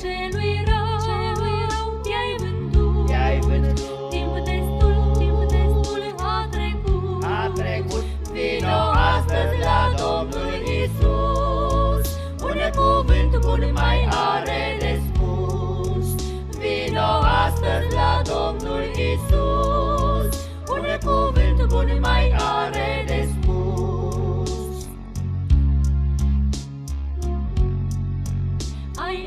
Celui rău, celui rău i-ai a trecut Vino astăzi la Domnul Isus Un cuvânt bun mai are de Vino astăzi la Domnul Isus Un cuvânt bun mai are de ai